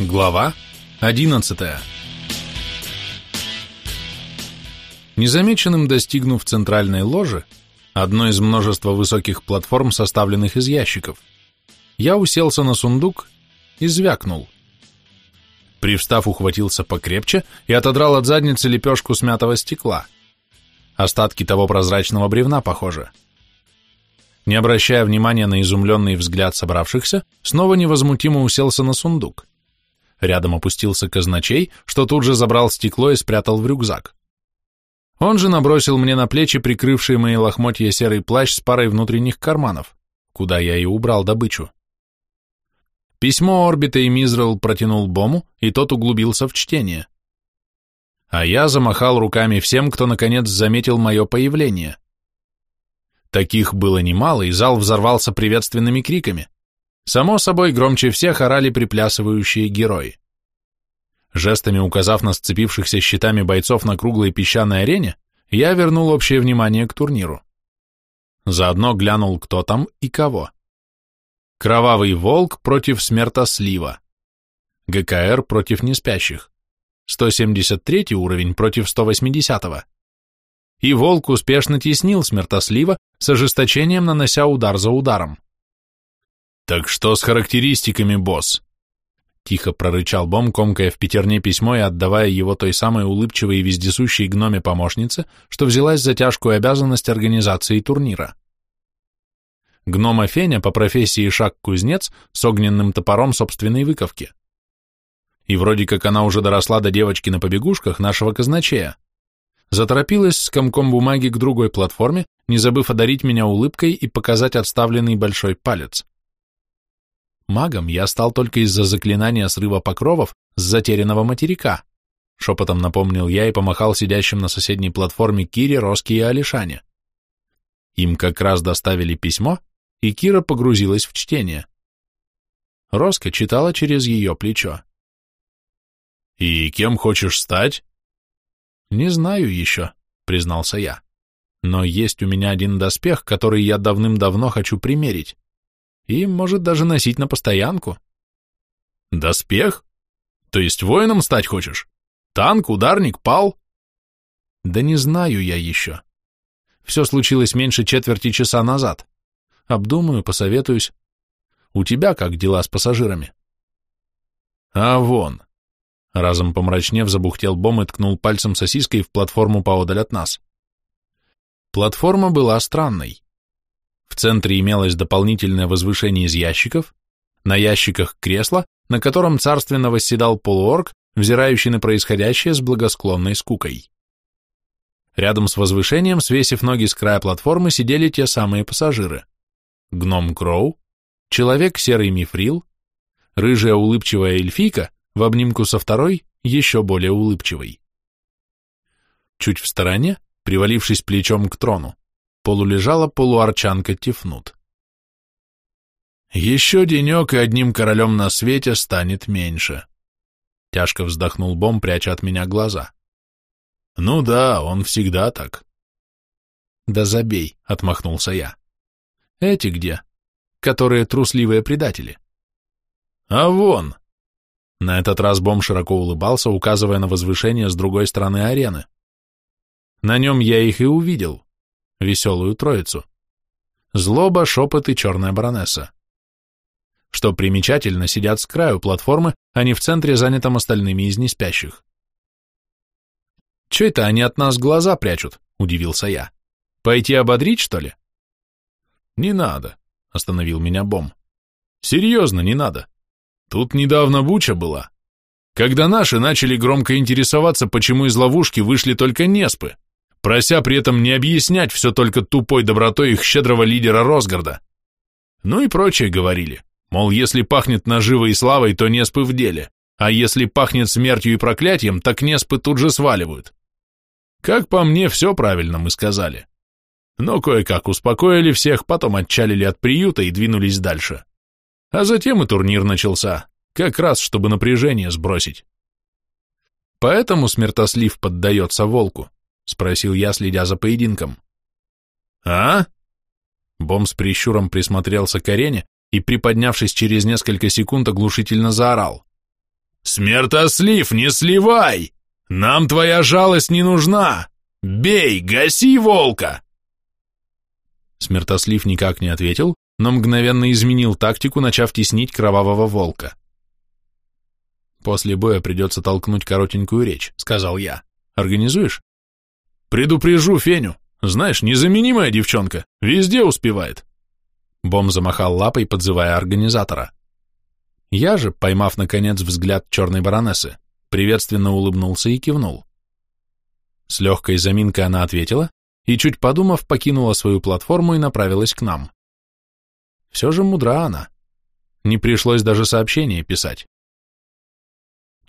Глава 11 Незамеченным достигнув центральной ложи, одной из множества высоких платформ, составленных из ящиков, я уселся на сундук и звякнул. Привстав, ухватился покрепче и отодрал от задницы лепешку смятого стекла. Остатки того прозрачного бревна, похоже. Не обращая внимания на изумленный взгляд собравшихся, снова невозмутимо уселся на сундук. Рядом опустился казначей, что тут же забрал стекло и спрятал в рюкзак. Он же набросил мне на плечи прикрывший мои лохмотья серый плащ с парой внутренних карманов, куда я и убрал добычу. Письмо Орбита и Мизрел протянул Бому, и тот углубился в чтение. А я замахал руками всем, кто наконец заметил мое появление. Таких было немало, и зал взорвался приветственными криками. Само собой, громче всех орали приплясывающие герои. Жестами указав на сцепившихся щитами бойцов на круглой песчаной арене, я вернул общее внимание к турниру. Заодно глянул, кто там и кого. Кровавый волк против смертослива. ГКР против неспящих. 173 уровень против 180. -го. И волк успешно теснил смертослива, с ожесточением нанося удар за ударом. «Так что с характеристиками, босс?» Тихо прорычал Бом, комкая в пятерне письмо и отдавая его той самой улыбчивой и вездесущей гноме-помощнице, что взялась за тяжкую обязанность организации турнира. Гнома Феня по профессии шаг-кузнец с огненным топором собственной выковки. И вроде как она уже доросла до девочки на побегушках нашего казначея. Заторопилась с комком бумаги к другой платформе, не забыв одарить меня улыбкой и показать отставленный большой палец. Магом я стал только из-за заклинания срыва покровов с затерянного материка, шепотом напомнил я и помахал сидящим на соседней платформе Кире, Роске и Алишане. Им как раз доставили письмо, и Кира погрузилась в чтение. Роска читала через ее плечо. «И кем хочешь стать?» «Не знаю еще», — признался я. «Но есть у меня один доспех, который я давным-давно хочу примерить и может даже носить на постоянку. Доспех? То есть воином стать хочешь? Танк, ударник, пал? Да не знаю я еще. Все случилось меньше четверти часа назад. Обдумаю, посоветуюсь. У тебя как дела с пассажирами? А вон. Разом помрачнев, забухтел Бом и ткнул пальцем сосиской в платформу поодаль от нас. Платформа была странной. В центре имелось дополнительное возвышение из ящиков, на ящиках кресло, на котором царственно восседал полуорг, взирающий на происходящее с благосклонной скукой. Рядом с возвышением, свесив ноги с края платформы, сидели те самые пассажиры. Гном Кроу, человек серый мифрил, рыжая улыбчивая эльфийка в обнимку со второй, еще более улыбчивой. Чуть в стороне, привалившись плечом к трону, полулежала полуарчанка Тифнут. «Еще денек, и одним королем на свете станет меньше», — тяжко вздохнул Бом, пряча от меня глаза. «Ну да, он всегда так». «Да забей», — отмахнулся я. «Эти где? Которые трусливые предатели». «А вон!» На этот раз Бом широко улыбался, указывая на возвышение с другой стороны арены. На нем я их и увидел веселую троицу. Злоба, шепот и черная баронесса. Что примечательно, сидят с краю платформы, а не в центре, занятом остальными из неспящих. «Че это они от нас глаза прячут?» – удивился я. «Пойти ободрить, что ли?» «Не надо», – остановил меня Бом. «Серьезно, не надо. Тут недавно буча была. Когда наши начали громко интересоваться, почему из ловушки вышли только неспы, прося при этом не объяснять все только тупой добротой их щедрого лидера Росгарда. Ну и прочее говорили, мол, если пахнет наживой и славой, то неспы в деле, а если пахнет смертью и проклятием, так неспы тут же сваливают. Как по мне, все правильно мы сказали. Но кое-как успокоили всех, потом отчалили от приюта и двинулись дальше. А затем и турнир начался, как раз чтобы напряжение сбросить. Поэтому смертослив поддается волку. — спросил я, следя за поединком. «А?» Бом с прищуром присмотрелся к арене и, приподнявшись через несколько секунд, оглушительно заорал. «Смертослив, не сливай! Нам твоя жалость не нужна! Бей, гаси волка!» Смертослив никак не ответил, но мгновенно изменил тактику, начав теснить кровавого волка. «После боя придется толкнуть коротенькую речь», — сказал я. «Организуешь?» «Предупрежу Феню. Знаешь, незаменимая девчонка. Везде успевает». Бом замахал лапой, подзывая организатора. Я же, поймав, наконец, взгляд черной баронессы, приветственно улыбнулся и кивнул. С легкой заминкой она ответила и, чуть подумав, покинула свою платформу и направилась к нам. Все же мудра она. Не пришлось даже сообщение писать.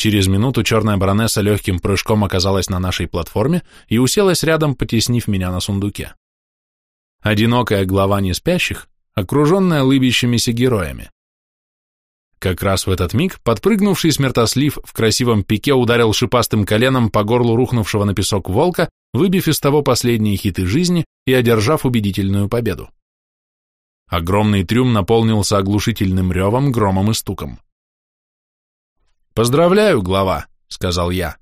Через минуту черная баронесса легким прыжком оказалась на нашей платформе и уселась рядом, потеснив меня на сундуке. Одинокая глава неспящих, окруженная лыбящимися героями. Как раз в этот миг подпрыгнувший смертослив в красивом пике ударил шипастым коленом по горлу рухнувшего на песок волка, выбив из того последние хиты жизни и одержав убедительную победу. Огромный трюм наполнился оглушительным ревом, громом и стуком. «Поздравляю, глава», — сказал я.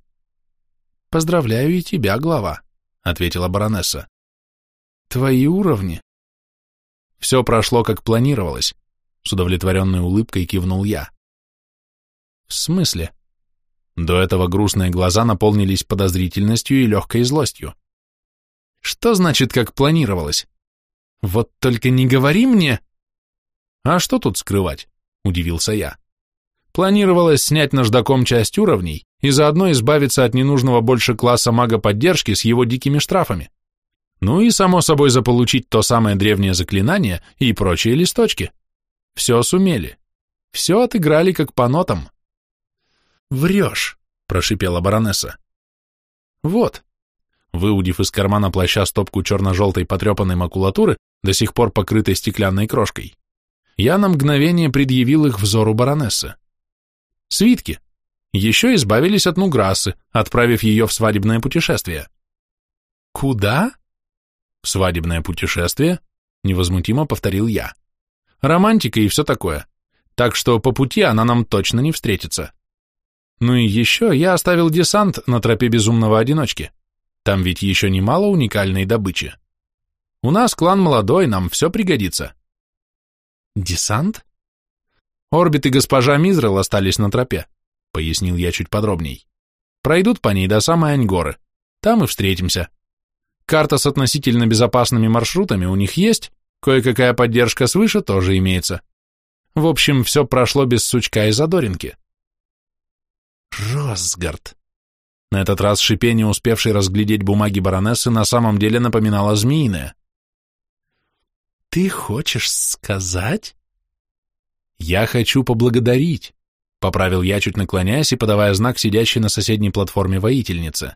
«Поздравляю и тебя, глава», — ответила баронесса. «Твои уровни». Все прошло, как планировалось, — с удовлетворенной улыбкой кивнул я. «В смысле?» До этого грустные глаза наполнились подозрительностью и легкой злостью. «Что значит, как планировалось? Вот только не говори мне!» «А что тут скрывать?» — удивился я. Планировалось снять наждаком часть уровней и заодно избавиться от ненужного больше класса мага-поддержки с его дикими штрафами. Ну и, само собой, заполучить то самое древнее заклинание и прочие листочки. Все сумели. Все отыграли как по нотам. «Врешь», — прошипела баронесса. «Вот». Выудив из кармана плаща стопку черно-желтой потрепанной макулатуры, до сих пор покрытой стеклянной крошкой, я на мгновение предъявил их взору баронессы. Свитки. Еще избавились от Нуграссы, отправив ее в свадебное путешествие. Куда? В свадебное путешествие? Невозмутимо повторил я. Романтика и все такое. Так что по пути она нам точно не встретится. Ну и еще я оставил десант на тропе безумного одиночки. Там ведь еще немало уникальной добычи. У нас клан молодой, нам все пригодится. Десант? Орбит и госпожа Мизрел остались на тропе, пояснил я чуть подробней. Пройдут по ней до самой Аньгоры. Там и встретимся. Карта с относительно безопасными маршрутами у них есть, кое-какая поддержка свыше тоже имеется. В общем, все прошло без сучка и задоринки. Росгард. На этот раз шипение, успевшей разглядеть бумаги баронессы, на самом деле напоминало змеиное. «Ты хочешь сказать?» «Я хочу поблагодарить», — поправил я, чуть наклоняясь и подавая знак сидящей на соседней платформе воительнице.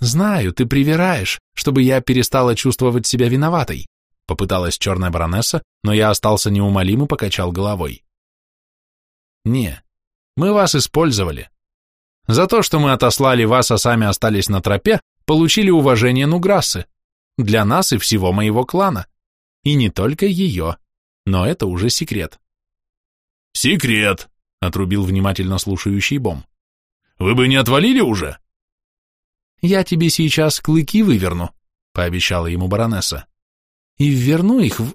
«Знаю, ты привираешь, чтобы я перестала чувствовать себя виноватой», — попыталась черная баронесса, но я остался неумолим и покачал головой. «Не, мы вас использовали. За то, что мы отослали вас, а сами остались на тропе, получили уважение Нуграссы, для нас и всего моего клана. И не только ее но это уже секрет. «Секрет!» — отрубил внимательно слушающий Бом. «Вы бы не отвалили уже?» «Я тебе сейчас клыки выверну», — пообещала ему баронесса. «И верну их в...»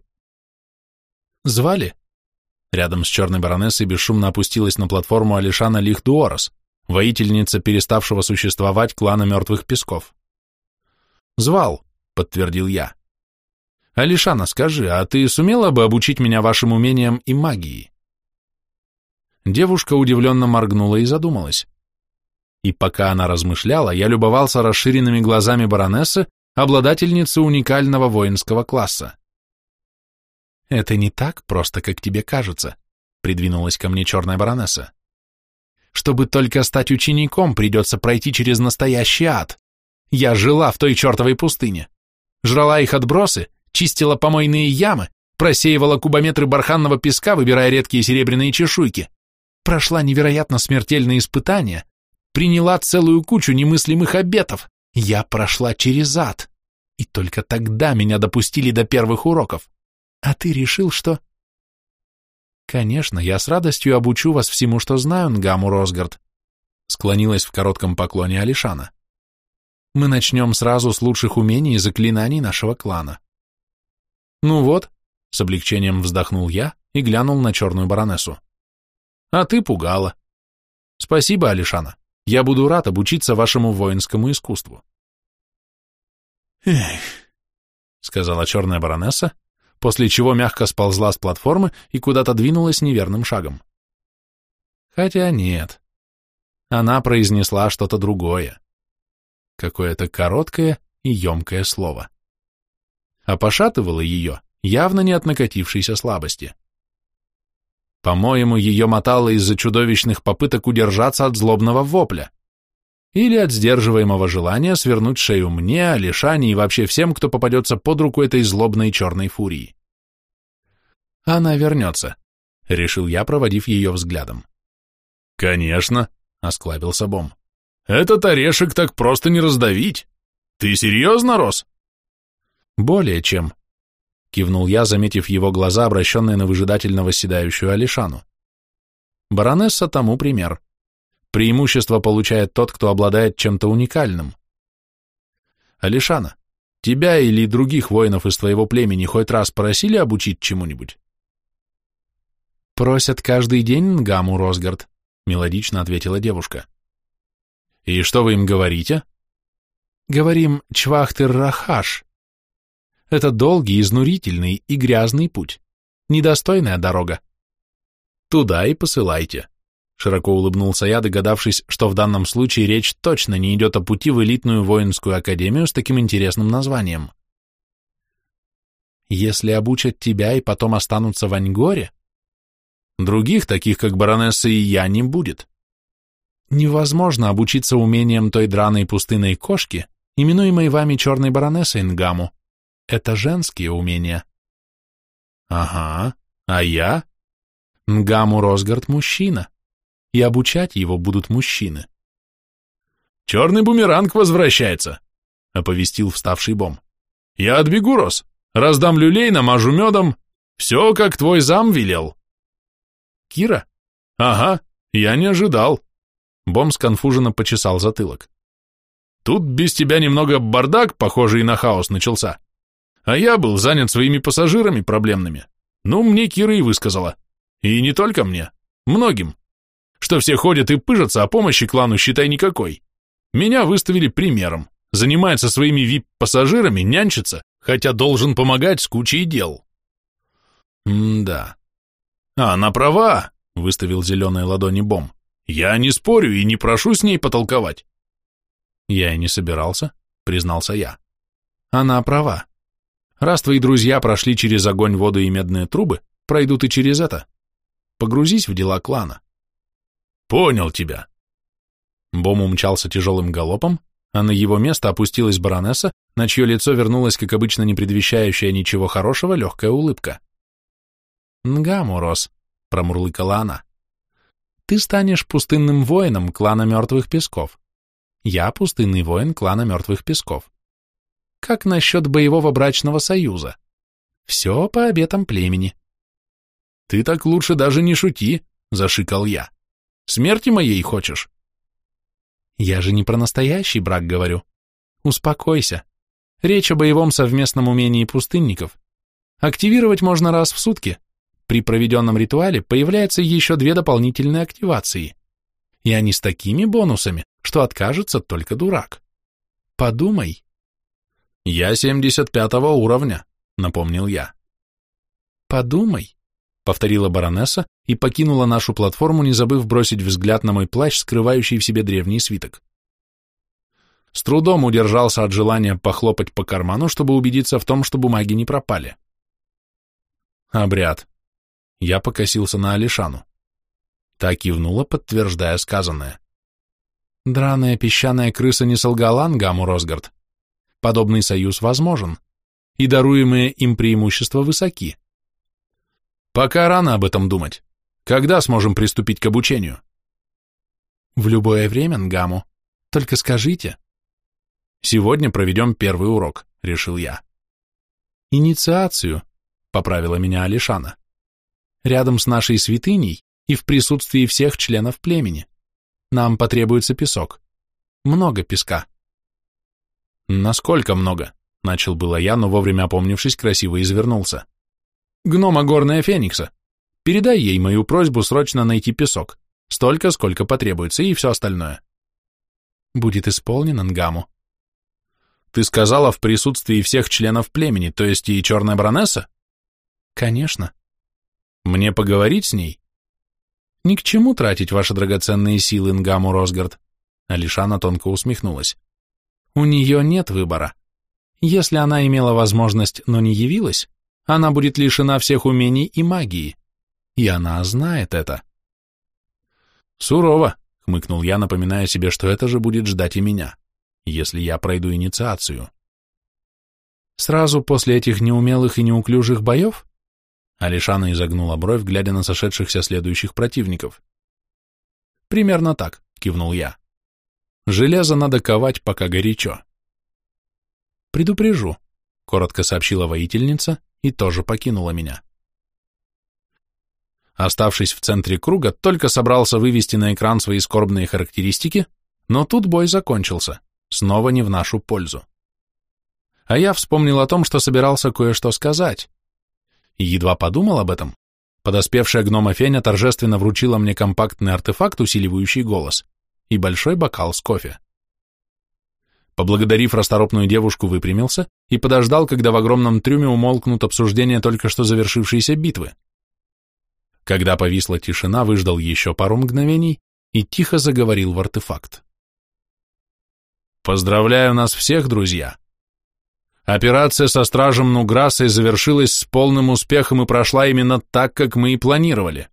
«Звали?» Рядом с черной баронессой бесшумно опустилась на платформу Алишана Лихдуорос, воительница переставшего существовать клана мертвых песков. «Звал», — подтвердил я. Алишана, скажи, а ты сумела бы обучить меня вашим умениям и магии?» Девушка удивленно моргнула и задумалась. И пока она размышляла, я любовался расширенными глазами баронессы, обладательницы уникального воинского класса. «Это не так просто, как тебе кажется», — придвинулась ко мне черная баронесса. «Чтобы только стать учеником, придется пройти через настоящий ад. Я жила в той чертовой пустыне, жрала их отбросы чистила помойные ямы, просеивала кубометры барханного песка, выбирая редкие серебряные чешуйки, прошла невероятно смертельные испытания, приняла целую кучу немыслимых обетов. Я прошла через ад. И только тогда меня допустили до первых уроков. А ты решил, что... Конечно, я с радостью обучу вас всему, что знаю, Нгаму Росгард, склонилась в коротком поклоне Алишана. Мы начнем сразу с лучших умений и заклинаний нашего клана. Ну вот, с облегчением вздохнул я и глянул на черную баронессу. А ты пугала. Спасибо, Алишана. Я буду рад обучиться вашему воинскому искусству. Эх, сказала черная баронесса, после чего мягко сползла с платформы и куда-то двинулась неверным шагом. Хотя нет. Она произнесла что-то другое. Какое-то короткое и емкое слово. А пошатывало ее явно не от накатившейся слабости. По-моему, ее мотало из-за чудовищных попыток удержаться от злобного вопля или от сдерживаемого желания свернуть шею мне, Алишане и вообще всем, кто попадется под руку этой злобной черной фурии. Она вернется, — решил я, проводив ее взглядом. Конечно, — осклабился Бом. Этот орешек так просто не раздавить. Ты серьезно, Рос? Более чем, — кивнул я, заметив его глаза, обращенные на выжидательно восседающую Алишану. Баронесса тому пример. Преимущество получает тот, кто обладает чем-то уникальным. Алишана, тебя или других воинов из твоего племени хоть раз просили обучить чему-нибудь? Просят каждый день Нгаму Росгард, мелодично ответила девушка. И что вы им говорите? Говорим Чвахтер-Рахаш. Это долгий, изнурительный и грязный путь. Недостойная дорога. Туда и посылайте. Широко улыбнулся я, догадавшись, что в данном случае речь точно не идет о пути в элитную воинскую академию с таким интересным названием. Если обучат тебя и потом останутся в Аньгоре, других, таких как баронесса и я, не будет. Невозможно обучиться умениям той драной пустынной кошки, именуемой вами черной баронессой Нгаму. Это женские умения. Ага, а я? Нгаму Росгард мужчина и обучать его будут мужчины. «Черный бумеранг возвращается», — оповестил вставший бом. «Я отбегу, Рос, раздам люлей, намажу медом, все, как твой зам велел». «Кира?» «Ага, я не ожидал». Бом сконфуженно почесал затылок. «Тут без тебя немного бардак, похожий на хаос, начался. А я был занят своими пассажирами проблемными. Ну, мне Кира и высказала. И не только мне, многим что все ходят и пыжатся, а помощи клану, считай, никакой. Меня выставили примером. Занимается своими вип-пассажирами, нянчится, хотя должен помогать с кучей дел. М-да. А, она права, выставил зеленые ладони Бом. Я не спорю и не прошу с ней потолковать. Я и не собирался, признался я. Она права. Раз твои друзья прошли через огонь, воду и медные трубы, пройдут и через это. Погрузись в дела клана. Понял тебя. Бом умчался тяжелым галопом, а на его место опустилась баронесса, на чье лицо вернулась, как обычно не предвещающая ничего хорошего, легкая улыбка. «Нгамурос», — промурлыкала она, — «ты станешь пустынным воином клана Мертвых Песков. Я пустынный воин клана Мертвых Песков. Как насчет боевого брачного союза? Все по обетам племени». «Ты так лучше даже не шути», — зашикал я. Смерти моей хочешь? Я же не про настоящий брак говорю. Успокойся. Речь о боевом совместном умении пустынников. Активировать можно раз в сутки. При проведенном ритуале появляются еще две дополнительные активации. И они с такими бонусами, что откажется только дурак. Подумай. Я 75 уровня, напомнил я. Подумай. — повторила баронесса и покинула нашу платформу, не забыв бросить взгляд на мой плащ, скрывающий в себе древний свиток. С трудом удержался от желания похлопать по карману, чтобы убедиться в том, что бумаги не пропали. Обряд. Я покосился на Алишану. Та кивнула, подтверждая сказанное. Драная песчаная крыса не солгала Ангаму Росгард. Подобный союз возможен, и даруемые им преимущества высоки. Пока рано об этом думать. Когда сможем приступить к обучению? В любое время, Нгаму. Только скажите. Сегодня проведем первый урок, решил я. Инициацию, поправила меня Алишана. рядом с нашей святыней и в присутствии всех членов племени. Нам потребуется песок. Много песка. Насколько много? Начал было я, но вовремя опомнившись, красиво извернулся. Гнома горная Феникса. Передай ей мою просьбу срочно найти песок. Столько, сколько потребуется, и все остальное. Будет исполнен, Ангаму. Ты сказала в присутствии всех членов племени, то есть и черная баронесса? Конечно. Мне поговорить с ней? Ни к чему тратить ваши драгоценные силы, Нгаму Росгард. Алишана тонко усмехнулась. У нее нет выбора. Если она имела возможность, но не явилась, она будет лишена всех умений и магии. И она знает это. Сурово, хмыкнул я, напоминая себе, что это же будет ждать и меня, если я пройду инициацию. Сразу после этих неумелых и неуклюжих боев? Алишана изогнула бровь, глядя на сошедшихся следующих противников. Примерно так, кивнул я. Железо надо ковать, пока горячо. Предупрежу, коротко сообщила воительница и тоже покинула меня. Оставшись в центре круга, только собрался вывести на экран свои скорбные характеристики, но тут бой закончился, снова не в нашу пользу. А я вспомнил о том, что собирался кое-что сказать. И едва подумал об этом, подоспевшая гнома Феня торжественно вручила мне компактный артефакт, усиливающий голос, и большой бокал с кофе. Поблагодарив расторопную девушку, выпрямился и подождал, когда в огромном трюме умолкнут обсуждения только что завершившейся битвы. Когда повисла тишина, выждал еще пару мгновений и тихо заговорил в артефакт. «Поздравляю нас всех, друзья! Операция со стражем Нуграсой завершилась с полным успехом и прошла именно так, как мы и планировали.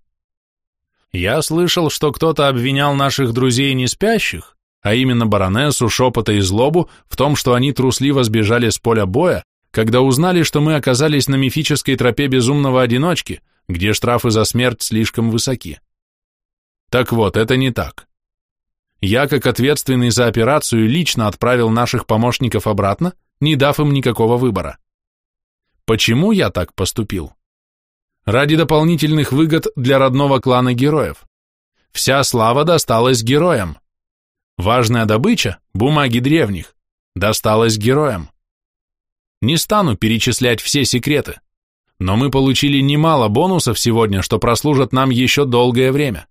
Я слышал, что кто-то обвинял наших друзей не спящих, а именно баронессу, шепота и злобу в том, что они трусливо сбежали с поля боя, когда узнали, что мы оказались на мифической тропе безумного одиночки, где штрафы за смерть слишком высоки. Так вот, это не так. Я, как ответственный за операцию, лично отправил наших помощников обратно, не дав им никакого выбора. Почему я так поступил? Ради дополнительных выгод для родного клана героев. Вся слава досталась героям. Важная добыча, бумаги древних, досталась героям. Не стану перечислять все секреты, но мы получили немало бонусов сегодня, что прослужат нам еще долгое время.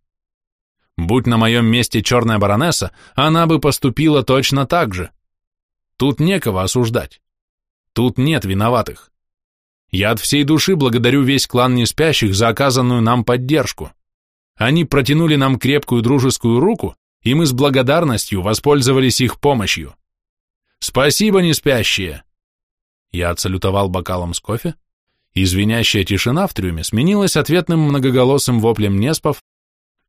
Будь на моем месте черная баронесса, она бы поступила точно так же. Тут некого осуждать. Тут нет виноватых. Я от всей души благодарю весь клан неспящих за оказанную нам поддержку. Они протянули нам крепкую дружескую руку, и мы с благодарностью воспользовались их помощью. Спасибо, неспящие!» Я отсалютовал бокалом с кофе, и звенящая тишина в трюме сменилась ответным многоголосым воплем неспов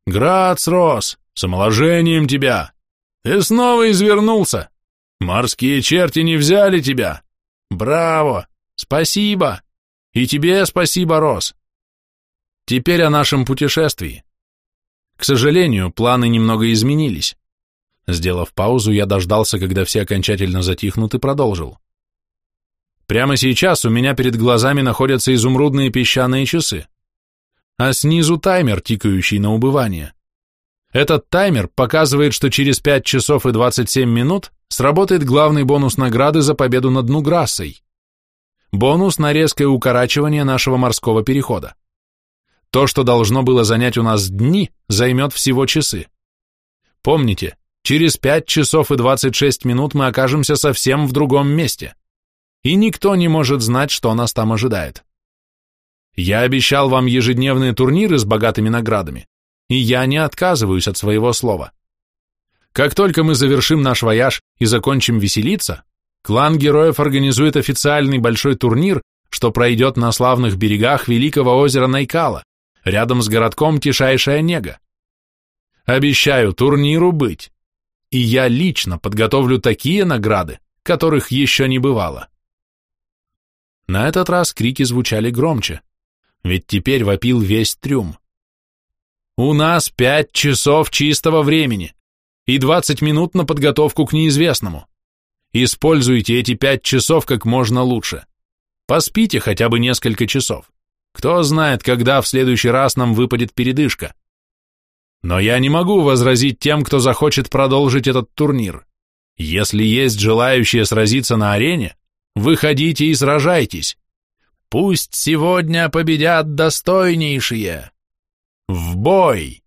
«Грац, Рос, с омоложением тебя! Ты снова извернулся! Морские черти не взяли тебя! Браво! Спасибо! И тебе спасибо, Рос! Теперь о нашем путешествии. К сожалению, планы немного изменились. Сделав паузу, я дождался, когда все окончательно затихнут, и продолжил. Прямо сейчас у меня перед глазами находятся изумрудные песчаные часы, а снизу таймер, тикающий на убывание. Этот таймер показывает, что через 5 часов и 27 минут сработает главный бонус награды за победу над Нуграссой. Бонус на резкое укорачивание нашего морского перехода. То, что должно было занять у нас дни, займет всего часы. Помните, через 5 часов и 26 минут мы окажемся совсем в другом месте. И никто не может знать, что нас там ожидает. Я обещал вам ежедневные турниры с богатыми наградами, и я не отказываюсь от своего слова. Как только мы завершим наш вояж и закончим веселиться, клан героев организует официальный большой турнир, что пройдет на славных берегах великого озера Найкала, рядом с городком Тишайшая Нега. Обещаю турниру быть, и я лично подготовлю такие награды, которых еще не бывало. На этот раз крики звучали громче, ведь теперь вопил весь трюм. У нас пять часов чистого времени и двадцать минут на подготовку к неизвестному. Используйте эти пять часов как можно лучше. Поспите хотя бы несколько часов. Кто знает, когда в следующий раз нам выпадет передышка. Но я не могу возразить тем, кто захочет продолжить этот турнир. Если есть желающие сразиться на арене, выходите и сражайтесь. Пусть сегодня победят достойнейшие. В бой!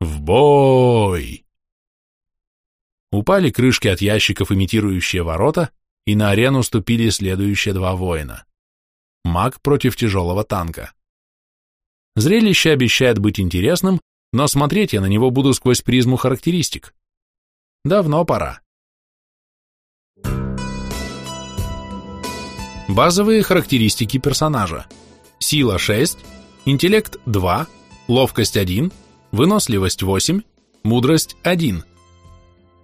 В бой! Упали крышки от ящиков, имитирующие ворота, и на арену ступили следующие два воина. Маг против тяжелого танка. Зрелище обещает быть интересным, но смотреть я на него буду сквозь призму характеристик. Давно пора. Базовые характеристики персонажа. Сила 6, интеллект 2, ловкость 1, выносливость 8, мудрость 1.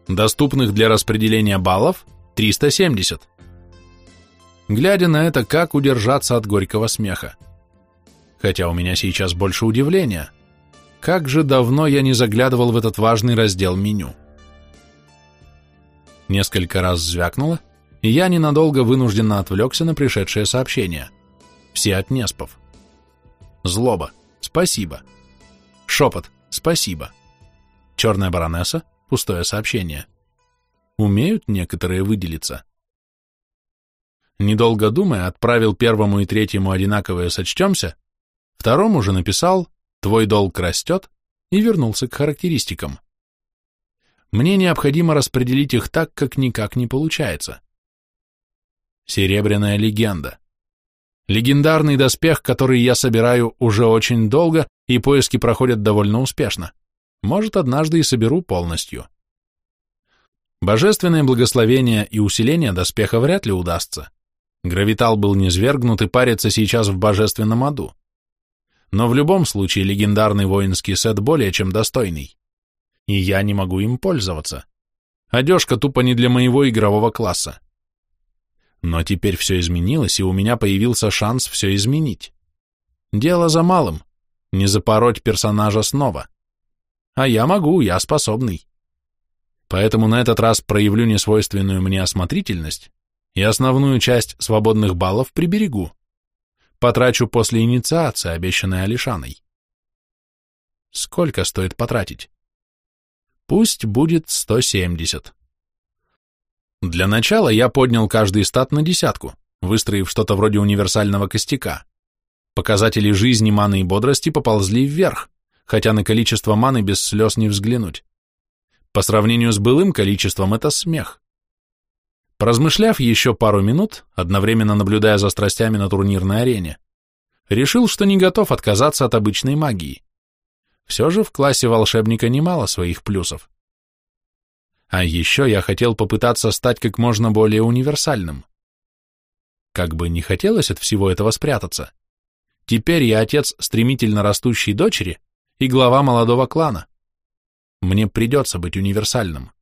Доступных для распределения баллов 370. Глядя на это, как удержаться от горького смеха? Хотя у меня сейчас больше удивления. Как же давно я не заглядывал в этот важный раздел меню. Несколько раз звякнуло, и я ненадолго вынужденно отвлекся на пришедшее сообщение. Все от Неспов. Злоба. Спасибо. Шепот. Спасибо. Черная баронесса. Пустое сообщение. Умеют некоторые выделиться. Недолго думая, отправил первому и третьему одинаковое «сочтемся», второму же написал «твой долг растет» и вернулся к характеристикам. Мне необходимо распределить их так, как никак не получается. Серебряная легенда. Легендарный доспех, который я собираю уже очень долго, и поиски проходят довольно успешно. Может, однажды и соберу полностью. Божественное благословение и усиление доспеха вряд ли удастся. Гравитал был низвергнут и парится сейчас в божественном аду. Но в любом случае легендарный воинский сет более чем достойный. И я не могу им пользоваться. Одежка тупо не для моего игрового класса. Но теперь все изменилось, и у меня появился шанс все изменить. Дело за малым — не запороть персонажа снова. А я могу, я способный. Поэтому на этот раз проявлю несвойственную мне осмотрительность и основную часть свободных баллов приберегу. Потрачу после инициации, обещанной Алишаной. Сколько стоит потратить? Пусть будет 170. Для начала я поднял каждый стат на десятку, выстроив что-то вроде универсального костяка. Показатели жизни, маны и бодрости поползли вверх, хотя на количество маны без слез не взглянуть. По сравнению с былым количеством это смех. Поразмышляв еще пару минут, одновременно наблюдая за страстями на турнирной арене, решил, что не готов отказаться от обычной магии. Все же в классе волшебника немало своих плюсов. А еще я хотел попытаться стать как можно более универсальным. Как бы не хотелось от всего этого спрятаться. Теперь я отец стремительно растущей дочери и глава молодого клана. Мне придется быть универсальным.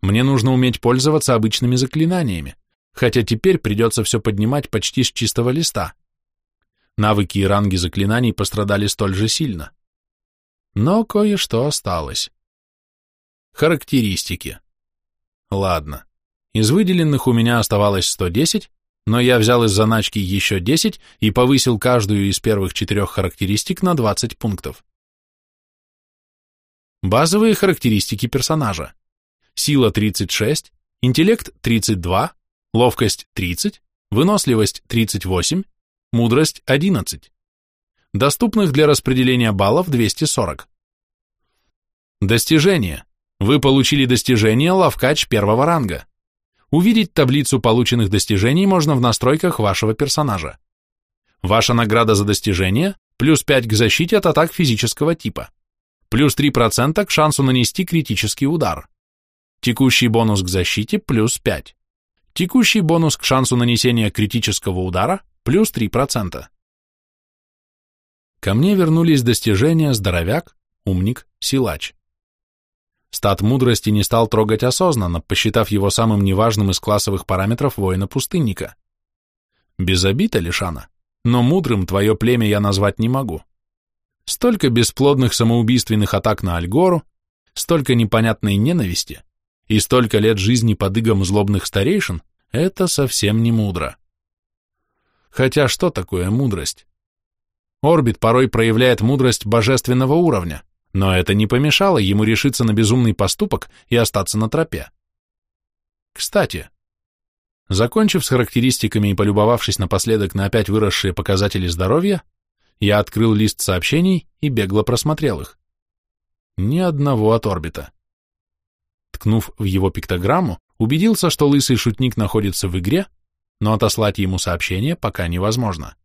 Мне нужно уметь пользоваться обычными заклинаниями, хотя теперь придется все поднимать почти с чистого листа. Навыки и ранги заклинаний пострадали столь же сильно. Но кое-что осталось. Характеристики. Ладно. Из выделенных у меня оставалось 110, но я взял из заначки еще 10 и повысил каждую из первых четырех характеристик на 20 пунктов. Базовые характеристики персонажа. Сила 36, интеллект 32, ловкость 30, выносливость 38, мудрость 11. Доступных для распределения баллов 240. Достижения. Вы получили достижение Лавкач первого ранга. Увидеть таблицу полученных достижений можно в настройках вашего персонажа. Ваша награда за достижение – плюс 5 к защите от атак физического типа плюс 3% к шансу нанести критический удар. Текущий бонус к защите плюс 5. Текущий бонус к шансу нанесения критического удара плюс 3%. Ко мне вернулись достижения здоровяк, умник, силач. Стат мудрости не стал трогать осознанно, посчитав его самым неважным из классовых параметров воина-пустынника. Без обид, Алишана, но мудрым твое племя я назвать не могу. Столько бесплодных самоубийственных атак на Альгору, столько непонятной ненависти и столько лет жизни под игом злобных старейшин — это совсем не мудро. Хотя что такое мудрость? Орбит порой проявляет мудрость божественного уровня, но это не помешало ему решиться на безумный поступок и остаться на тропе. Кстати, закончив с характеристиками и полюбовавшись напоследок на опять выросшие показатели здоровья, я открыл лист сообщений и бегло просмотрел их. Ни одного от орбита. Ткнув в его пиктограмму, убедился, что лысый шутник находится в игре, но отослать ему сообщение пока невозможно.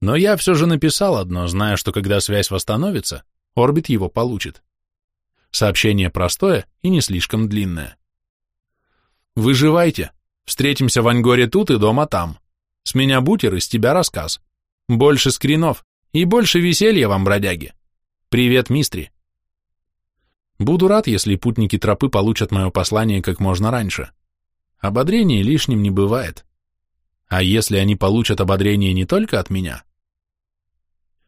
Но я все же написал одно, зная, что когда связь восстановится, орбит его получит. Сообщение простое и не слишком длинное. Выживайте. Встретимся в Ангоре тут и дома там. С меня бутер, из тебя рассказ. Больше скринов и больше веселья вам, бродяги. Привет, мистри. Буду рад, если путники тропы получат мое послание как можно раньше. Ободрение лишним не бывает. А если они получат ободрение не только от меня?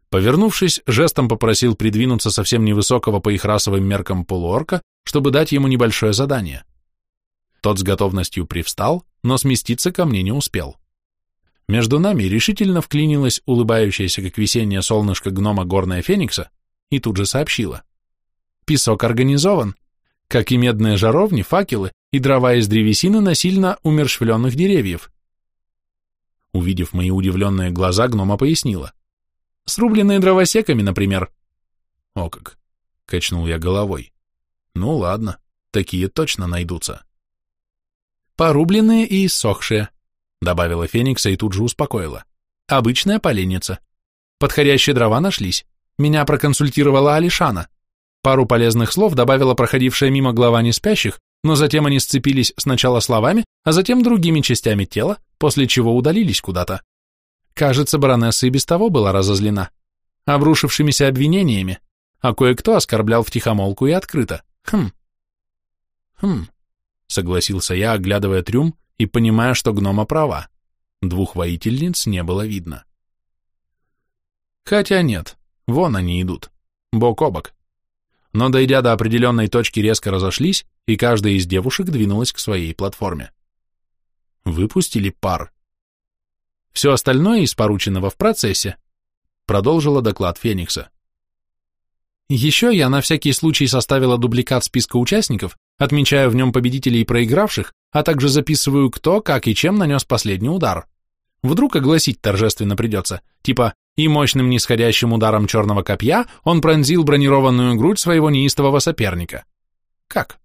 Повернувшись, жестом попросил придвинуться совсем невысокого по их расовым меркам полуорка, чтобы дать ему небольшое задание. Тот с готовностью привстал, но сместиться ко мне не успел. Между нами решительно вклинилась улыбающаяся, как весеннее солнышко гнома горная феникса, и тут же сообщила. Песок организован, как и медные жаровни, факелы и дрова из древесины насильно умершвленных деревьев. Увидев мои удивленные глаза, гнома пояснила. Срубленные дровосеками, например. О как, качнул я головой. Ну ладно, такие точно найдутся. Порубленные и иссохшие, добавила Феникса и тут же успокоила. Обычная поленница. Подходящие дрова нашлись. Меня проконсультировала Алишана. Пару полезных слов добавила проходившая мимо глава неспящих, но затем они сцепились сначала словами, а затем другими частями тела, после чего удалились куда-то. Кажется, баронесса и без того была разозлена. Обрушившимися обвинениями, а кое-кто оскорблял втихомолку и открыто. Хм. Хм, согласился я, оглядывая трюм и понимая, что гнома права. Двух воительниц не было видно. Хотя нет, вон они идут, бок о бок. Но дойдя до определенной точки, резко разошлись, и каждая из девушек двинулась к своей платформе. Выпустили пар. Все остальное из порученного в процессе, продолжила доклад Феникса. Еще я на всякий случай составила дубликат списка участников, отмечаю в нем победителей и проигравших, а также записываю, кто, как и чем нанес последний удар. Вдруг огласить торжественно придется, типа «и мощным нисходящим ударом черного копья он пронзил бронированную грудь своего неистового соперника». Как?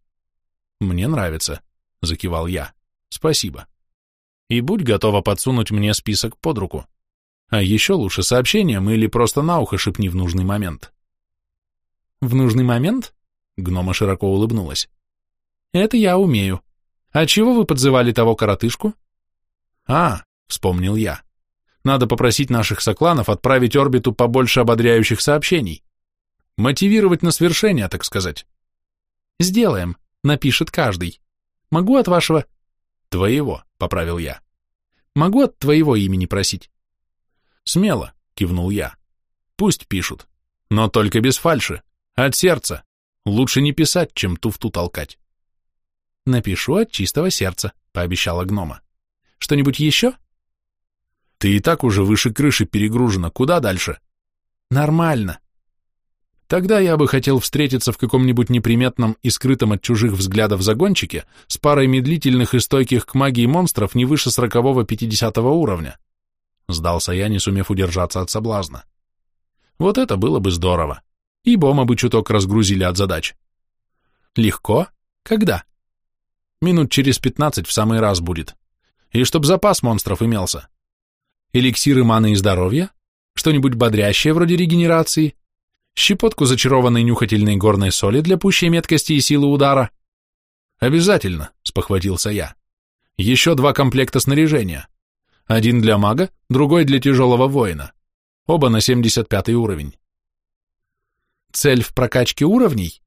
Мне нравится, закивал я. Спасибо и будь готова подсунуть мне список под руку. А еще лучше сообщением или просто на ухо шепни в нужный момент. В нужный момент? Гнома широко улыбнулась. Это я умею. А чего вы подзывали того коротышку? А, вспомнил я. Надо попросить наших сокланов отправить орбиту побольше ободряющих сообщений. Мотивировать на свершение, так сказать. Сделаем, напишет каждый. Могу от вашего Твоего, поправил я. Могу от твоего имени просить? Смело, кивнул я. Пусть пишут, но только без фальши, от сердца. Лучше не писать, чем туфту толкать. Напишу от чистого сердца, пообещала гнома. Что-нибудь еще? Ты и так уже выше крыши перегружена, куда дальше? Нормально, Тогда я бы хотел встретиться в каком-нибудь неприметном и скрытом от чужих взглядов загончике с парой медлительных и стойких к магии монстров не выше сорокового пятидесятого уровня. Сдался я, не сумев удержаться от соблазна. Вот это было бы здорово. И Бома бы чуток разгрузили от задач. Легко? Когда? Минут через пятнадцать в самый раз будет. И чтоб запас монстров имелся. Эликсиры маны и здоровья? Что-нибудь бодрящее вроде регенерации? щепотку зачарованной нюхательной горной соли для пущей меткости и силы удара. Обязательно, спохватился я. Еще два комплекта снаряжения. Один для мага, другой для тяжелого воина. Оба на 75 уровень. Цель в прокачке уровней?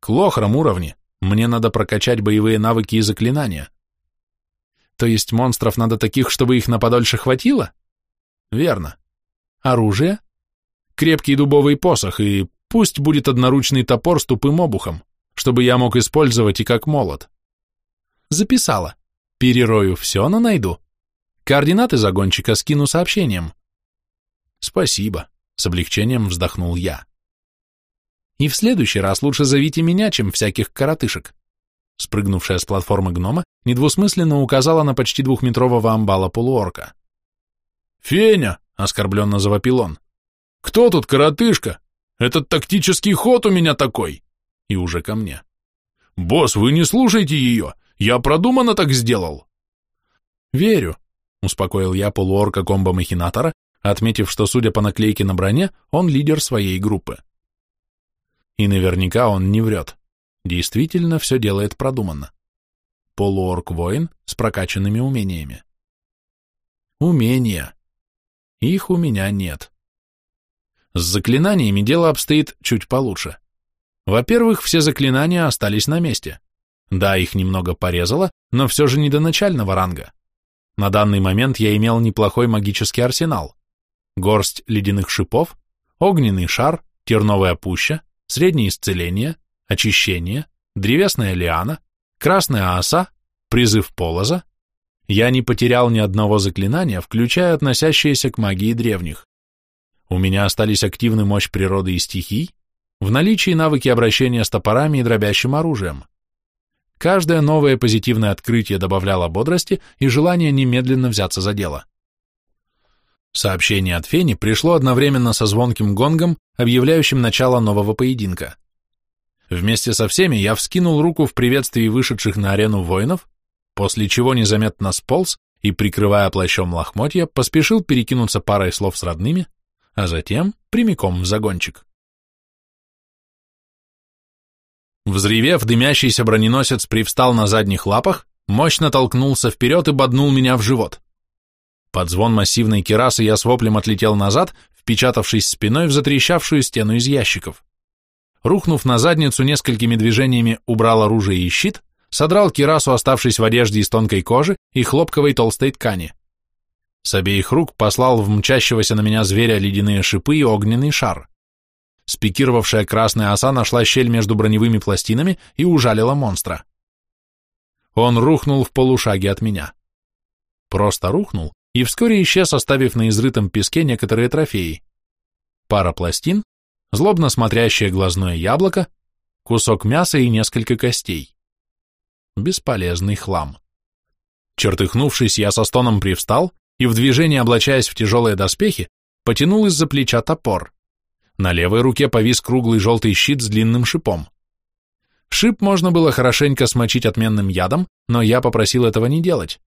К лохрам уровни. Мне надо прокачать боевые навыки и заклинания. То есть монстров надо таких, чтобы их на подольше хватило? Верно. Оружие? крепкий дубовый посох и пусть будет одноручный топор с тупым обухом, чтобы я мог использовать и как молот. Записала. Перерою все, но найду. Координаты загончика скину сообщением. Спасибо, с облегчением вздохнул я. И в следующий раз лучше зовите меня, чем всяких коротышек. Спрыгнувшая с платформы гнома недвусмысленно указала на почти двухметрового амбала полуорка. «Феня!» — оскорбленно завопил он. «Кто тут коротышка? Этот тактический ход у меня такой!» И уже ко мне. «Босс, вы не слушайте ее! Я продуманно так сделал!» «Верю», — успокоил я полуорка комбо-махинатора, отметив, что, судя по наклейке на броне, он лидер своей группы. И наверняка он не врет. Действительно, все делает продуманно. Полуорк-воин с прокачанными умениями. Умения. Их у меня нет. С заклинаниями дело обстоит чуть получше. Во-первых, все заклинания остались на месте. Да, их немного порезало, но все же не до начального ранга. На данный момент я имел неплохой магический арсенал. Горсть ледяных шипов, огненный шар, терновая пуща, среднее исцеление, очищение, древесная лиана, красная оса, призыв полоза. Я не потерял ни одного заклинания, включая относящиеся к магии древних. У меня остались активны мощь природы и стихий, в наличии навыки обращения с топорами и дробящим оружием. Каждое новое позитивное открытие добавляло бодрости и желание немедленно взяться за дело. Сообщение от Фени пришло одновременно со звонким гонгом, объявляющим начало нового поединка. Вместе со всеми я вскинул руку в приветствии вышедших на арену воинов, после чего незаметно сполз и, прикрывая плащом лохмотья, поспешил перекинуться парой слов с родными, а затем прямиком в загончик. Взревев, дымящийся броненосец привстал на задних лапах, мощно толкнулся вперед и боднул меня в живот. Под звон массивной керасы я с воплем отлетел назад, впечатавшись спиной в затрещавшую стену из ящиков. Рухнув на задницу, несколькими движениями убрал оружие и щит, содрал кирасу, оставшись в одежде из тонкой кожи и хлопковой толстой ткани. С обеих рук послал в мчащегося на меня зверя ледяные шипы и огненный шар. Спикировавшая красная оса нашла щель между броневыми пластинами и ужалила монстра. Он рухнул в полушаге от меня. Просто рухнул и вскоре исчез, оставив на изрытом песке некоторые трофеи. Пара пластин, злобно смотрящее глазное яблоко, кусок мяса и несколько костей. Бесполезный хлам. Чертыхнувшись, я со стоном привстал и в движении, облачаясь в тяжелые доспехи, потянул из-за плеча топор. На левой руке повис круглый желтый щит с длинным шипом. Шип можно было хорошенько смочить отменным ядом, но я попросил этого не делать.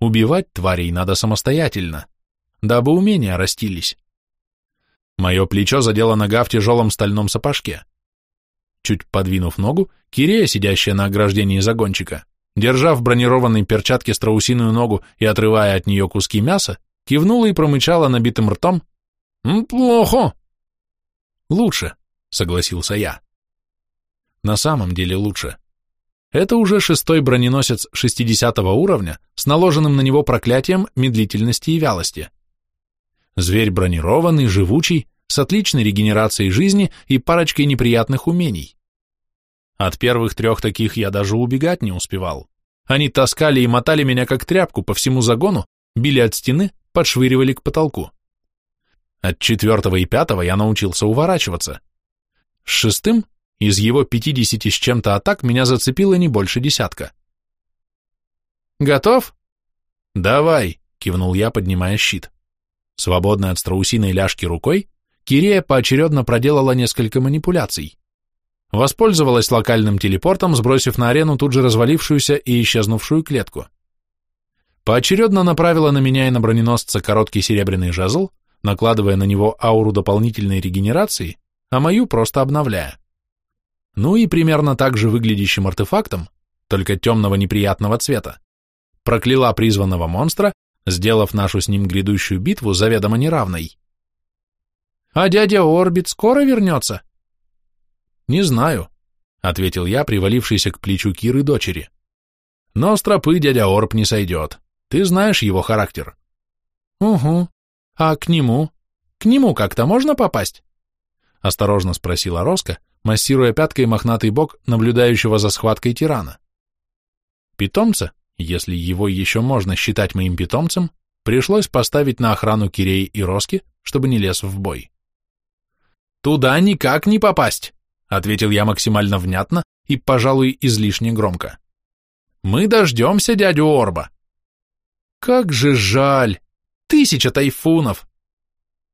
Убивать тварей надо самостоятельно, дабы умения растились. Мое плечо задело нога в тяжелом стальном сапожке. Чуть подвинув ногу, Кирея, сидящая на ограждении загончика, держа в бронированной перчатке страусиную ногу и отрывая от нее куски мяса, кивнула и промычала набитым ртом. «Плохо!» «Лучше», — согласился я. На самом деле лучше. Это уже шестой броненосец 60 уровня с наложенным на него проклятием медлительности и вялости. Зверь бронированный, живучий, с отличной регенерацией жизни и парочкой неприятных умений. От первых трех таких я даже убегать не успевал. Они таскали и мотали меня как тряпку по всему загону, били от стены, подшвыривали к потолку. От четвертого и пятого я научился уворачиваться. С шестым, из его пятидесяти с чем-то атак, меня зацепило не больше десятка. «Готов?» «Давай», — кивнул я, поднимая щит. Свободной от страусиной ляжки рукой, Кирея поочередно проделала несколько манипуляций. Воспользовалась локальным телепортом, сбросив на арену тут же развалившуюся и исчезнувшую клетку. Поочередно направила на меня и на броненосца короткий серебряный жезл, накладывая на него ауру дополнительной регенерации, а мою просто обновляя. Ну и примерно так же выглядящим артефактом, только темного неприятного цвета, прокляла призванного монстра, сделав нашу с ним грядущую битву заведомо неравной. «А дядя Орбит скоро вернется?» «Не знаю», — ответил я, привалившийся к плечу Киры дочери. «Но с тропы дядя Орб не сойдет. Ты знаешь его характер». «Угу. А к нему? К нему как-то можно попасть?» Осторожно спросила Роско, массируя пяткой мохнатый бок наблюдающего за схваткой тирана. Питомца, если его еще можно считать моим питомцем, пришлось поставить на охрану Кирей и Роски, чтобы не лез в бой. «Туда никак не попасть!» — ответил я максимально внятно и, пожалуй, излишне громко. «Мы дождемся дядю Орба!» «Как же жаль! Тысяча тайфунов!»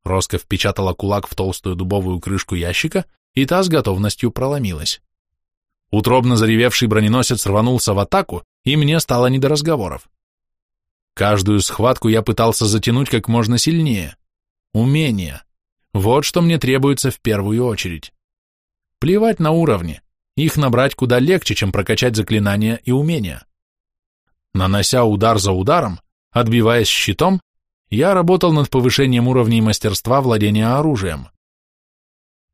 Роска впечатала кулак в толстую дубовую крышку ящика, и та с готовностью проломилась. Утробно заревевший броненосец рванулся в атаку, и мне стало не до разговоров. Каждую схватку я пытался затянуть как можно сильнее. Умение. Вот что мне требуется в первую очередь. Плевать на уровни. Их набрать куда легче, чем прокачать заклинания и умения. Нанося удар за ударом, отбиваясь щитом, я работал над повышением уровней мастерства владения оружием.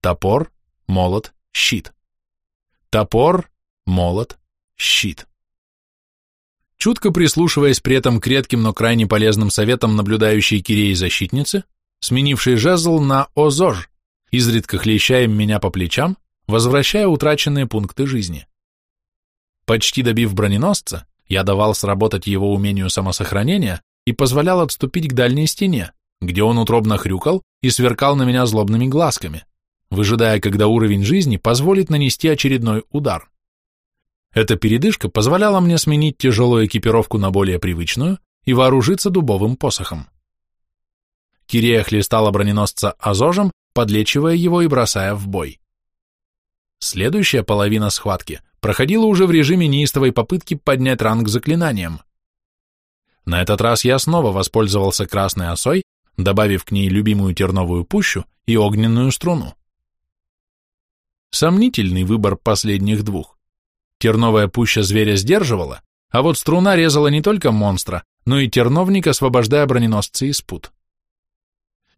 Топор, молот, щит. Топор, молот, щит. Чутко прислушиваясь при этом к редким, но крайне полезным советам наблюдающей Киреи защитницы, сменившей жезл на ОЗОЖ, изредка хлещая меня по плечам, возвращая утраченные пункты жизни. Почти добив броненосца, я давал сработать его умению самосохранения и позволял отступить к дальней стене, где он утробно хрюкал и сверкал на меня злобными глазками, выжидая, когда уровень жизни позволит нанести очередной удар. Эта передышка позволяла мне сменить тяжелую экипировку на более привычную и вооружиться дубовым посохом. Кирея хлестала броненосца азожем, подлечивая его и бросая в бой. Следующая половина схватки проходила уже в режиме неистовой попытки поднять ранг заклинанием – на этот раз я снова воспользовался красной осой, добавив к ней любимую терновую пущу и огненную струну. Сомнительный выбор последних двух. Терновая пуща зверя сдерживала, а вот струна резала не только монстра, но и терновник, освобождая броненосца из пут.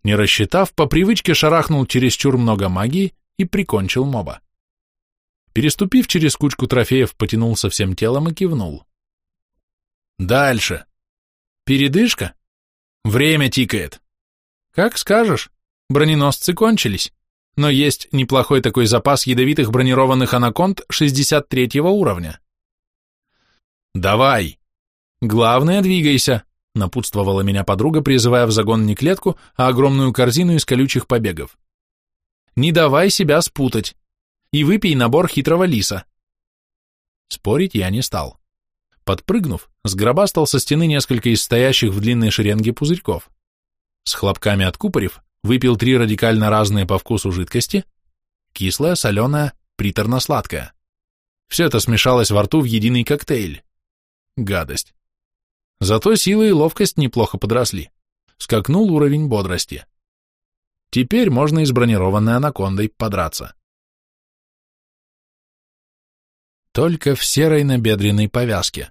Не рассчитав, по привычке шарахнул чересчур много магии и прикончил моба. Переступив через кучку трофеев, потянулся всем телом и кивнул. «Дальше!» Передышка? Время тикает. Как скажешь. Броненосцы кончились. Но есть неплохой такой запас ядовитых бронированных анаконд 63 уровня. Давай. Главное, двигайся, напутствовала меня подруга, призывая в загон не клетку, а огромную корзину из колючих побегов. Не давай себя спутать. И выпей набор хитрого лиса. Спорить я не стал. Подпрыгнув, сгробастал со стены несколько из стоящих в длинной шеренге пузырьков. С хлопками откупорив, выпил три радикально разные по вкусу жидкости, кислая, соленая, приторно-сладкая. Все это смешалось во рту в единый коктейль. Гадость. Зато сила и ловкость неплохо подросли. Скакнул уровень бодрости. Теперь можно и с бронированной анакондой подраться. Только в серой набедренной повязке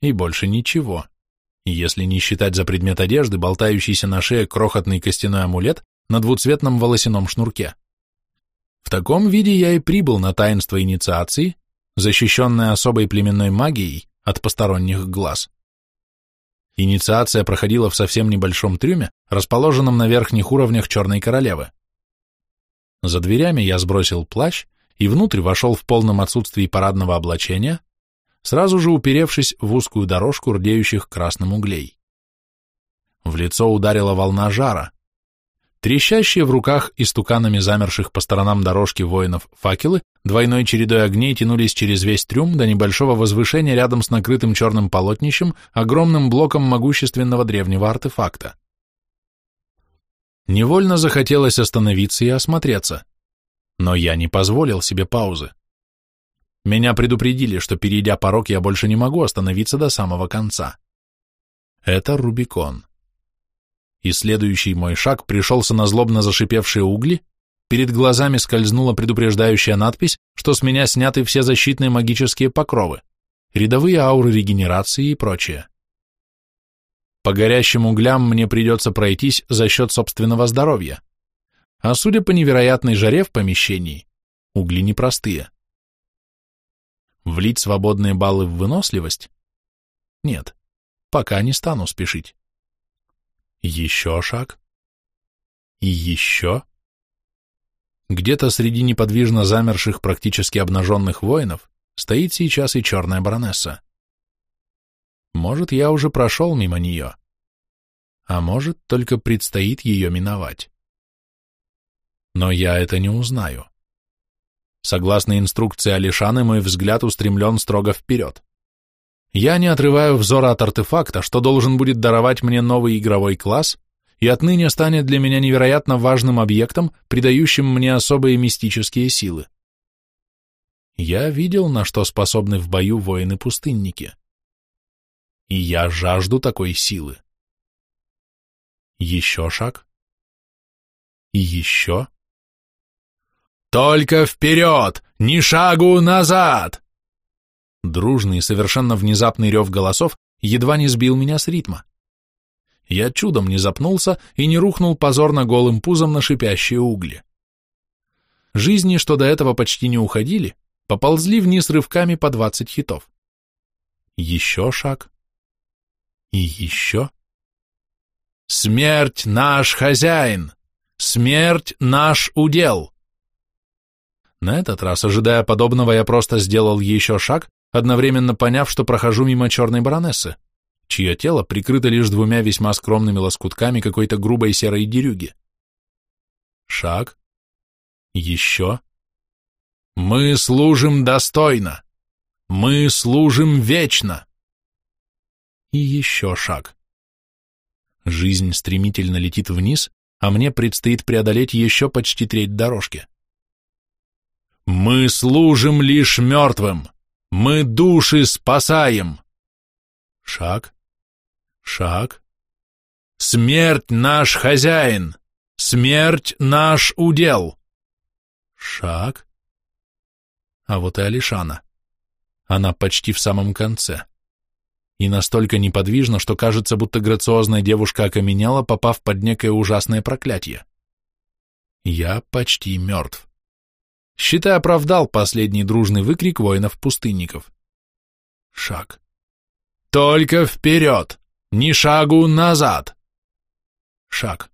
и больше ничего. Если не считать за предмет одежды, болтающийся на шее крохотный костяной амулет на двуцветном волосяном шнурке. В таком виде я и прибыл на таинство инициации, защищенное особой племенной магией от посторонних глаз. Инициация проходила в совсем небольшом трюме, расположенном на верхних уровнях Черной Королевы. За дверями я сбросил плащ и внутрь вошел в полном отсутствии парадного облачения, сразу же уперевшись в узкую дорожку рдеющих красным углей. В лицо ударила волна жара. Трещащие в руках и стуканами замерших по сторонам дорожки воинов факелы двойной чередой огней тянулись через весь трюм до небольшого возвышения рядом с накрытым черным полотнищем огромным блоком могущественного древнего артефакта. Невольно захотелось остановиться и осмотреться, но я не позволил себе паузы. Меня предупредили, что, перейдя порог, я больше не могу остановиться до самого конца. Это Рубикон. И следующий мой шаг пришелся на злобно зашипевшие угли, перед глазами скользнула предупреждающая надпись, что с меня сняты все защитные магические покровы, рядовые ауры регенерации и прочее. По горящим углям мне придется пройтись за счет собственного здоровья. А судя по невероятной жаре в помещении, угли непростые. Влить свободные баллы в выносливость? Нет, пока не стану спешить. Еще шаг. И еще. Где-то среди неподвижно замерших практически обнаженных воинов стоит сейчас и черная баронесса. Может, я уже прошел мимо нее, а может, только предстоит ее миновать. Но я это не узнаю. Согласно инструкции Алишаны, мой взгляд устремлен строго вперед. Я не отрываю взора от артефакта, что должен будет даровать мне новый игровой класс и отныне станет для меня невероятно важным объектом, придающим мне особые мистические силы. Я видел, на что способны в бою воины-пустынники. И я жажду такой силы. Еще шаг. И еще. «Только вперед! Ни шагу назад!» Дружный, совершенно внезапный рев голосов едва не сбил меня с ритма. Я чудом не запнулся и не рухнул позорно голым пузом на шипящие угли. Жизни, что до этого почти не уходили, поползли вниз рывками по двадцать хитов. Еще шаг. И еще. «Смерть наш хозяин! Смерть наш удел!» На этот раз, ожидая подобного, я просто сделал еще шаг, одновременно поняв, что прохожу мимо черной баронессы, чье тело прикрыто лишь двумя весьма скромными лоскутками какой-то грубой серой дерюги. Шаг. Еще. Мы служим достойно. Мы служим вечно. И еще шаг. Жизнь стремительно летит вниз, а мне предстоит преодолеть еще почти треть дорожки. Мы служим лишь мертвым. Мы души спасаем. Шаг. Шаг. Смерть наш хозяин. Смерть наш удел. Шаг. А вот и Алишана. Она почти в самом конце. И настолько неподвижна, что кажется, будто грациозная девушка окаменела, попав под некое ужасное проклятие. Я почти мертв. Считай, оправдал последний дружный выкрик воинов-пустынников. Шаг. Только вперед! Ни шагу назад! Шаг.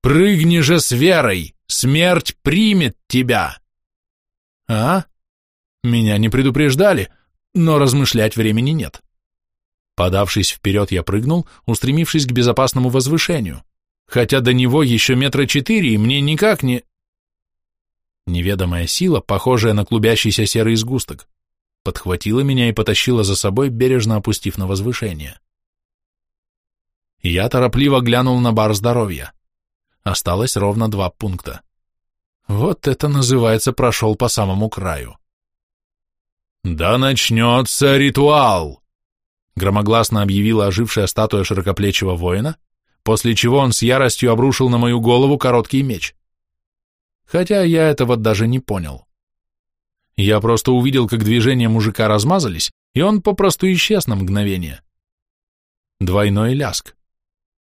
Прыгни же с верой! Смерть примет тебя! А? Меня не предупреждали, но размышлять времени нет. Подавшись вперед, я прыгнул, устремившись к безопасному возвышению, хотя до него еще метра четыре, и мне никак не... Неведомая сила, похожая на клубящийся серый сгусток, подхватила меня и потащила за собой, бережно опустив на возвышение. Я торопливо глянул на бар здоровья. Осталось ровно два пункта. Вот это называется прошел по самому краю. «Да начнется ритуал!» громогласно объявила ожившая статуя широкоплечего воина, после чего он с яростью обрушил на мою голову короткий меч хотя я этого даже не понял. Я просто увидел, как движения мужика размазались, и он попросту исчез на мгновение. Двойной ляск.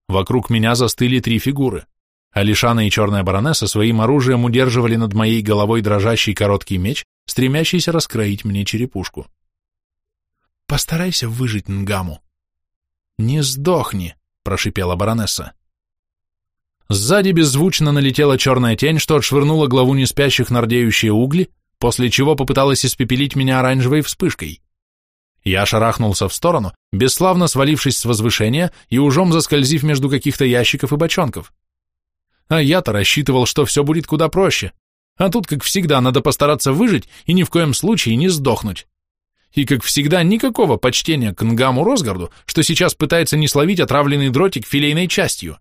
Вокруг меня застыли три фигуры. Алишана и черная баронесса своим оружием удерживали над моей головой дрожащий короткий меч, стремящийся раскроить мне черепушку. «Постарайся выжить, Нгаму». «Не сдохни», — прошипела баронесса. Сзади беззвучно налетела черная тень, что отшвырнула главу неспящих на рдеющие угли, после чего попыталась испепелить меня оранжевой вспышкой. Я шарахнулся в сторону, бесславно свалившись с возвышения и ужом заскользив между каких-то ящиков и бочонков. А я-то рассчитывал, что все будет куда проще. А тут, как всегда, надо постараться выжить и ни в коем случае не сдохнуть. И, как всегда, никакого почтения к Нгаму Росгарду, что сейчас пытается не словить отравленный дротик филейной частью.